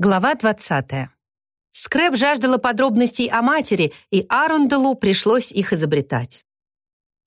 Глава 20. Скрэп жаждала подробностей о матери, и Арунделу пришлось их изобретать.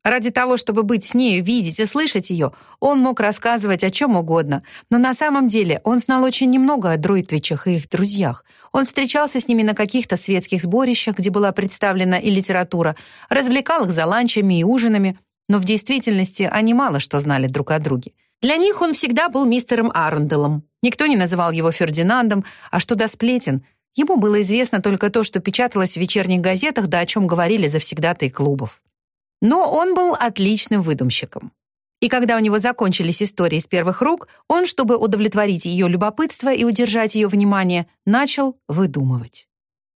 Ради того, чтобы быть с нею, видеть и слышать ее, он мог рассказывать о чем угодно, но на самом деле он знал очень немного о Дройтвичах и их друзьях. Он встречался с ними на каких-то светских сборищах, где была представлена и литература, развлекал их за ланчами и ужинами, но в действительности они мало что знали друг о друге. Для них он всегда был мистером Арунделом, Никто не называл его Фердинандом, а что до сплетен, ему было известно только то, что печаталось в вечерних газетах, да о чем говорили завсегдатые клубов. Но он был отличным выдумщиком. И когда у него закончились истории с первых рук, он, чтобы удовлетворить ее любопытство и удержать ее внимание, начал выдумывать.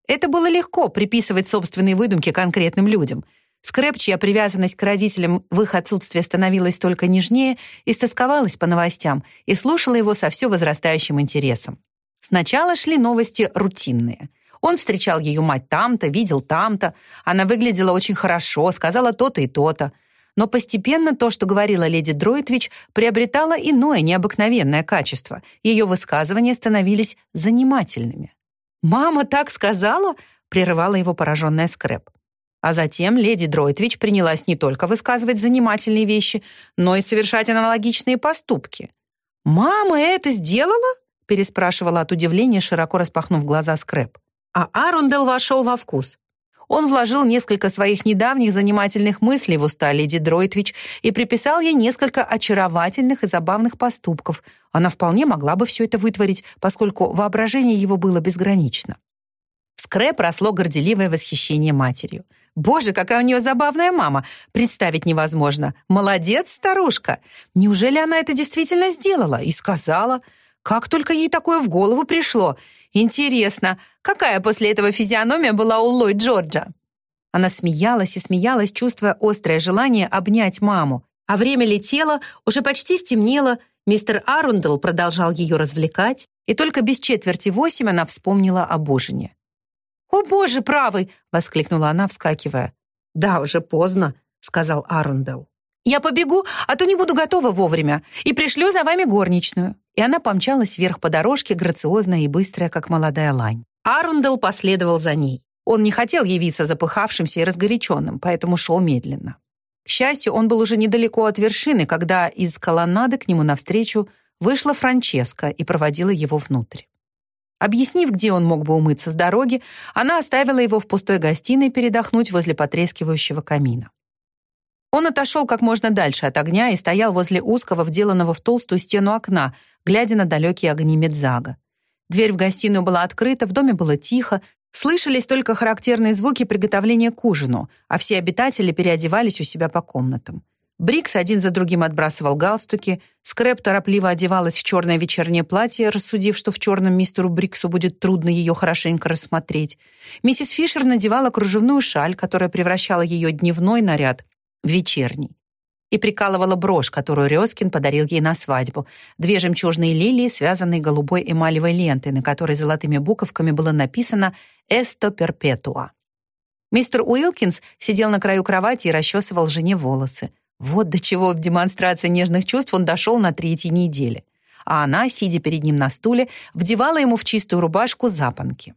Это было легко приписывать собственные выдумки конкретным людям — Скрэп, чья привязанность к родителям в их отсутствие становилась только нежнее, истосковалась по новостям и слушала его со все возрастающим интересом. Сначала шли новости рутинные. Он встречал ее мать там-то, видел там-то. Она выглядела очень хорошо, сказала то-то и то-то. Но постепенно то, что говорила леди Дройтвич, приобретало иное необыкновенное качество. Ее высказывания становились занимательными. «Мама так сказала?» — прерывала его пораженная Скрэп. А затем леди Дройтвич принялась не только высказывать занимательные вещи, но и совершать аналогичные поступки. «Мама это сделала?» — переспрашивала от удивления, широко распахнув глаза Скрэп. А Арундел вошел во вкус. Он вложил несколько своих недавних занимательных мыслей в уста леди Дройтвич и приписал ей несколько очаровательных и забавных поступков. Она вполне могла бы все это вытворить, поскольку воображение его было безгранично. В Скрэп росло горделивое восхищение матерью. Боже, какая у нее забавная мама. Представить невозможно. Молодец, старушка. Неужели она это действительно сделала и сказала? Как только ей такое в голову пришло. Интересно, какая после этого физиономия была у Ллойд Джорджа? Она смеялась и смеялась, чувствуя острое желание обнять маму. А время летело, уже почти стемнело, мистер Арундел продолжал ее развлекать, и только без четверти восемь она вспомнила об ужине. «О, боже правый!» — воскликнула она, вскакивая. «Да, уже поздно», — сказал Арундел. «Я побегу, а то не буду готова вовремя, и пришлю за вами горничную». И она помчалась вверх по дорожке, грациозная и быстрая, как молодая лань. Арундел последовал за ней. Он не хотел явиться запыхавшимся и разгоряченным, поэтому шел медленно. К счастью, он был уже недалеко от вершины, когда из колоннады к нему навстречу вышла Франческа и проводила его внутрь. Объяснив, где он мог бы умыться с дороги, она оставила его в пустой гостиной передохнуть возле потрескивающего камина. Он отошел как можно дальше от огня и стоял возле узкого, вделанного в толстую стену окна, глядя на далекие огни Медзага. Дверь в гостиную была открыта, в доме было тихо, слышались только характерные звуки приготовления к ужину, а все обитатели переодевались у себя по комнатам. Брикс один за другим отбрасывал галстуки, Скрэп торопливо одевалась в черное вечернее платье, рассудив, что в черном мистеру Бриксу будет трудно ее хорошенько рассмотреть. Миссис Фишер надевала кружевную шаль, которая превращала ее дневной наряд в вечерний. И прикалывала брошь, которую Резкин подарил ей на свадьбу. Две жемчужные лилии, связанные голубой эмалевой лентой, на которой золотыми буковками было написано «Эсто перпетуа». Мистер Уилкинс сидел на краю кровати и расчесывал жене волосы. Вот до чего в демонстрации нежных чувств он дошел на третьей неделе. А она, сидя перед ним на стуле, вдевала ему в чистую рубашку запонки.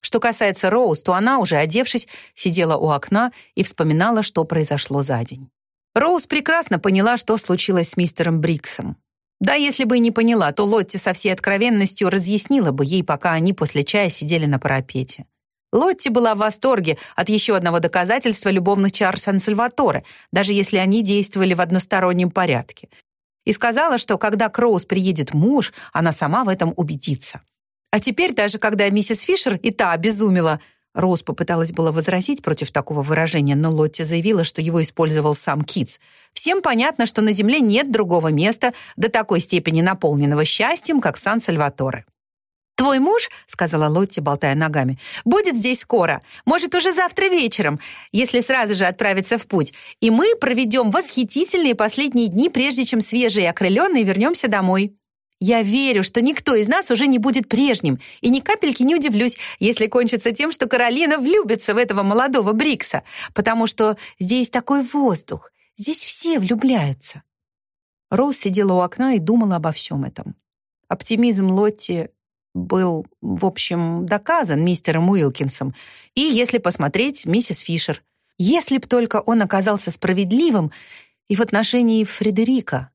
Что касается Роуз, то она, уже одевшись, сидела у окна и вспоминала, что произошло за день. Роуз прекрасно поняла, что случилось с мистером Бриксом. Да, если бы и не поняла, то Лотти со всей откровенностью разъяснила бы ей, пока они после чая сидели на парапете. Лотти была в восторге от еще одного доказательства любовных чар Сан-Сальваторе, даже если они действовали в одностороннем порядке. И сказала, что когда Кроуз приедет муж, она сама в этом убедится. А теперь, даже когда миссис Фишер и та обезумела, Роуз попыталась было возразить против такого выражения, но Лотти заявила, что его использовал сам Китс. Всем понятно, что на Земле нет другого места до такой степени наполненного счастьем, как Сан-Сальваторе. «Твой муж, — сказала Лотти, болтая ногами, — будет здесь скоро, может, уже завтра вечером, если сразу же отправиться в путь, и мы проведем восхитительные последние дни, прежде чем свежие и окрыленные вернемся домой. Я верю, что никто из нас уже не будет прежним, и ни капельки не удивлюсь, если кончится тем, что Каролина влюбится в этого молодого Брикса, потому что здесь такой воздух, здесь все влюбляются». Роуз сидела у окна и думала обо всем этом. Оптимизм Лотти был, в общем, доказан мистером Уилкинсом, и, если посмотреть, миссис Фишер. Если б только он оказался справедливым и в отношении Фредерика.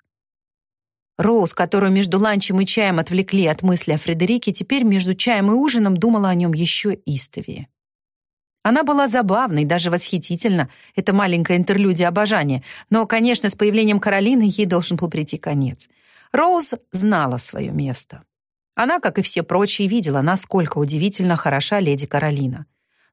Роуз, которую между ланчем и чаем отвлекли от мысли о Фредерике, теперь между чаем и ужином думала о нем еще истовее. Она была забавной, даже восхитительна, это маленькая интерлюдия обожания, но, конечно, с появлением Каролины ей должен был прийти конец. Роуз знала свое место. Она, как и все прочие, видела, насколько удивительно хороша леди Каролина.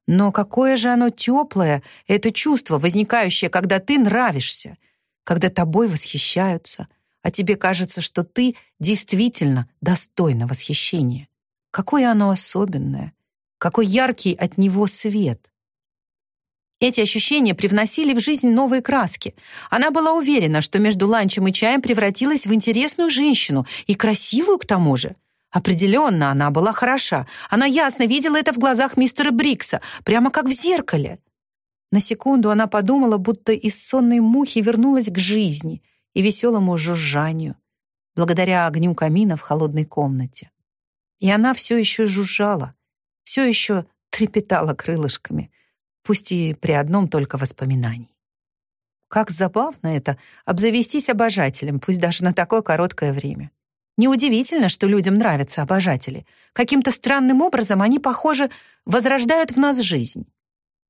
Но какое же оно теплое, это чувство, возникающее, когда ты нравишься, когда тобой восхищаются, а тебе кажется, что ты действительно достойна восхищения. Какое оно особенное, какой яркий от него свет. Эти ощущения привносили в жизнь новые краски. Она была уверена, что между ланчем и чаем превратилась в интересную женщину, и красивую к тому же. Определенно, она была хороша. Она ясно видела это в глазах мистера Брикса, прямо как в зеркале. На секунду она подумала, будто из сонной мухи вернулась к жизни и веселому жужжанию, благодаря огню камина в холодной комнате. И она все еще жужжала, все еще трепетала крылышками, пусть и при одном только воспоминании. Как забавно это — обзавестись обожателем, пусть даже на такое короткое время. Неудивительно, что людям нравятся обожатели. Каким-то странным образом они, похоже, возрождают в нас жизнь.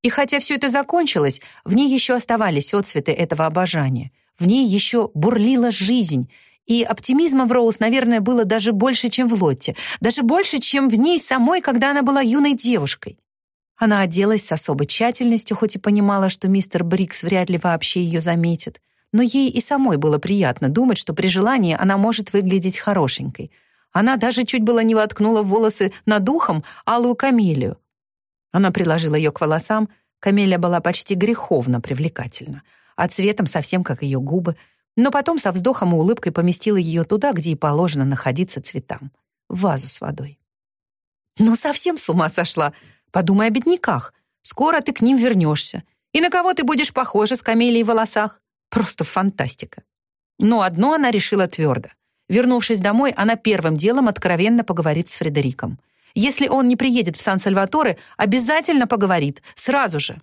И хотя все это закончилось, в ней еще оставались отцветы этого обожания. В ней еще бурлила жизнь. И оптимизма в Роуз, наверное, было даже больше, чем в Лотте. Даже больше, чем в ней самой, когда она была юной девушкой. Она оделась с особой тщательностью, хоть и понимала, что мистер Брикс вряд ли вообще ее заметит но ей и самой было приятно думать, что при желании она может выглядеть хорошенькой. Она даже чуть было не воткнула в волосы над ухом алую камелию. Она приложила ее к волосам, камелия была почти греховно привлекательна, а цветом совсем как ее губы, но потом со вздохом и улыбкой поместила ее туда, где и положено находиться цветам, в вазу с водой. «Ну, совсем с ума сошла! Подумай о бедняках. Скоро ты к ним вернешься. И на кого ты будешь похожа с камелией в волосах? Просто фантастика. Но одно она решила твердо. Вернувшись домой, она первым делом откровенно поговорит с Фредериком. Если он не приедет в Сан-Сальваторе, обязательно поговорит, сразу же.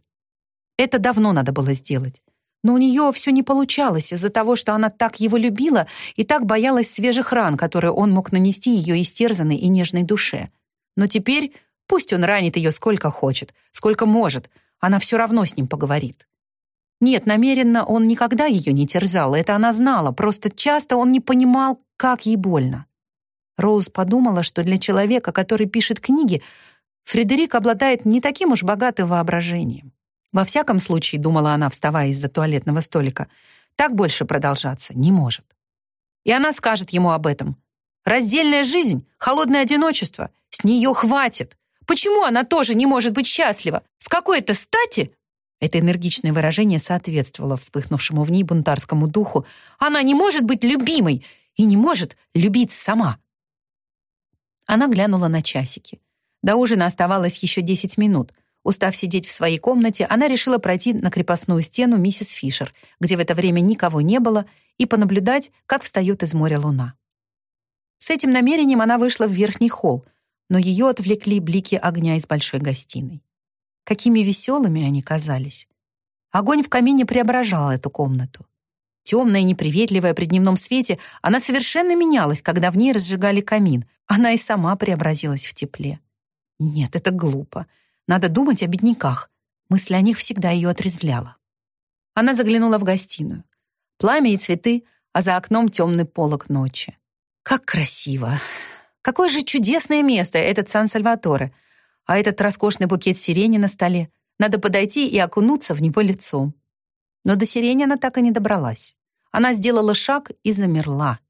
Это давно надо было сделать. Но у нее все не получалось из-за того, что она так его любила и так боялась свежих ран, которые он мог нанести ее истерзанной и нежной душе. Но теперь пусть он ранит ее сколько хочет, сколько может, она все равно с ним поговорит. Нет, намеренно он никогда ее не терзал, это она знала, просто часто он не понимал, как ей больно. Роуз подумала, что для человека, который пишет книги, Фредерик обладает не таким уж богатым воображением. Во всяком случае, думала она, вставая из-за туалетного столика, так больше продолжаться не может. И она скажет ему об этом. Раздельная жизнь, холодное одиночество, с нее хватит. Почему она тоже не может быть счастлива? С какой-то стати это энергичное выражение соответствовало вспыхнувшему в ней бунтарскому духу. «Она не может быть любимой и не может любить сама!» Она глянула на часики. До ужина оставалось еще десять минут. Устав сидеть в своей комнате, она решила пройти на крепостную стену миссис Фишер, где в это время никого не было, и понаблюдать, как встает из моря луна. С этим намерением она вышла в верхний холл, но ее отвлекли блики огня из большой гостиной. Какими веселыми они казались. Огонь в камине преображал эту комнату. Темная и неприветливая при дневном свете, она совершенно менялась, когда в ней разжигали камин. Она и сама преобразилась в тепле. Нет, это глупо. Надо думать о бедняках. Мысль о них всегда ее отрезвляла. Она заглянула в гостиную. Пламя и цветы, а за окном темный полог ночи. Как красиво! Какое же чудесное место этот Сан-Сальваторе! А этот роскошный букет сирени на столе. Надо подойти и окунуться в него лицом. Но до сирени она так и не добралась. Она сделала шаг и замерла,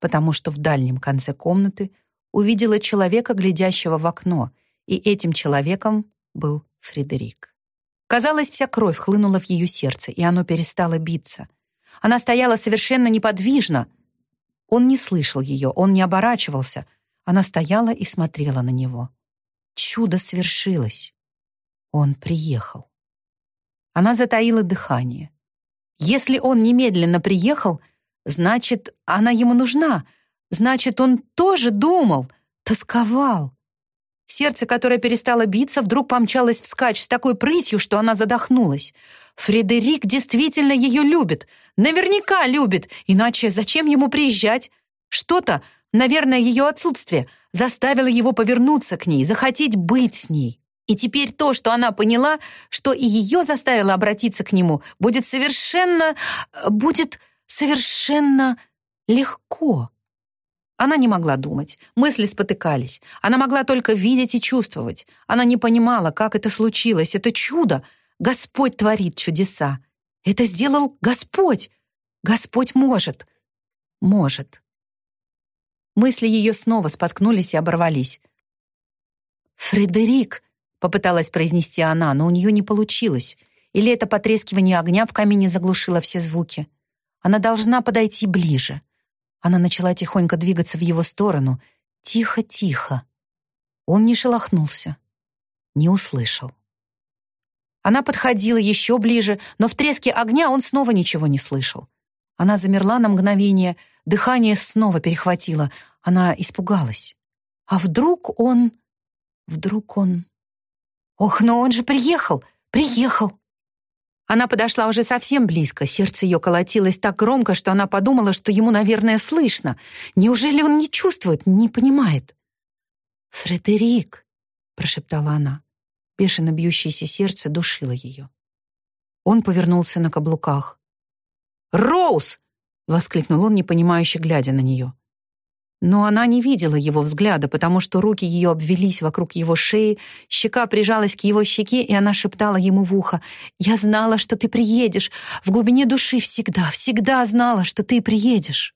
потому что в дальнем конце комнаты увидела человека, глядящего в окно, и этим человеком был Фредерик. Казалось, вся кровь хлынула в ее сердце, и оно перестало биться. Она стояла совершенно неподвижно. Он не слышал ее, он не оборачивался. Она стояла и смотрела на него. Чудо свершилось. Он приехал. Она затаила дыхание. Если он немедленно приехал, значит, она ему нужна. Значит, он тоже думал. тосковал. Сердце, которое перестало биться, вдруг помчалось вскачь с такой прытью, что она задохнулась. Фредерик действительно ее любит. Наверняка любит. Иначе зачем ему приезжать? Что-то, наверное, ее отсутствие, заставило его повернуться к ней, захотеть быть с ней. И теперь то, что она поняла, что и ее заставило обратиться к нему, будет совершенно... будет совершенно легко. Она не могла думать, мысли спотыкались. Она могла только видеть и чувствовать. Она не понимала, как это случилось. Это чудо. Господь творит чудеса. Это сделал Господь. Господь может. Может. Мысли ее снова споткнулись и оборвались. «Фредерик», — попыталась произнести она, но у нее не получилось. Или это потрескивание огня в камине заглушило все звуки. Она должна подойти ближе. Она начала тихонько двигаться в его сторону. Тихо-тихо. Он не шелохнулся, не услышал. Она подходила еще ближе, но в треске огня он снова ничего не слышал. Она замерла на мгновение, дыхание снова перехватило. Она испугалась. А вдруг он... Вдруг он... Ох, но он же приехал! Приехал! Она подошла уже совсем близко, сердце ее колотилось так громко, что она подумала, что ему, наверное, слышно. Неужели он не чувствует, не понимает? «Фредерик», — прошептала она. Бешено бьющееся сердце душило ее. Он повернулся на каблуках. «Роуз!» — воскликнул он, непонимающе глядя на нее. Но она не видела его взгляда, потому что руки ее обвелись вокруг его шеи, щека прижалась к его щеке, и она шептала ему в ухо, «Я знала, что ты приедешь. В глубине души всегда, всегда знала, что ты приедешь».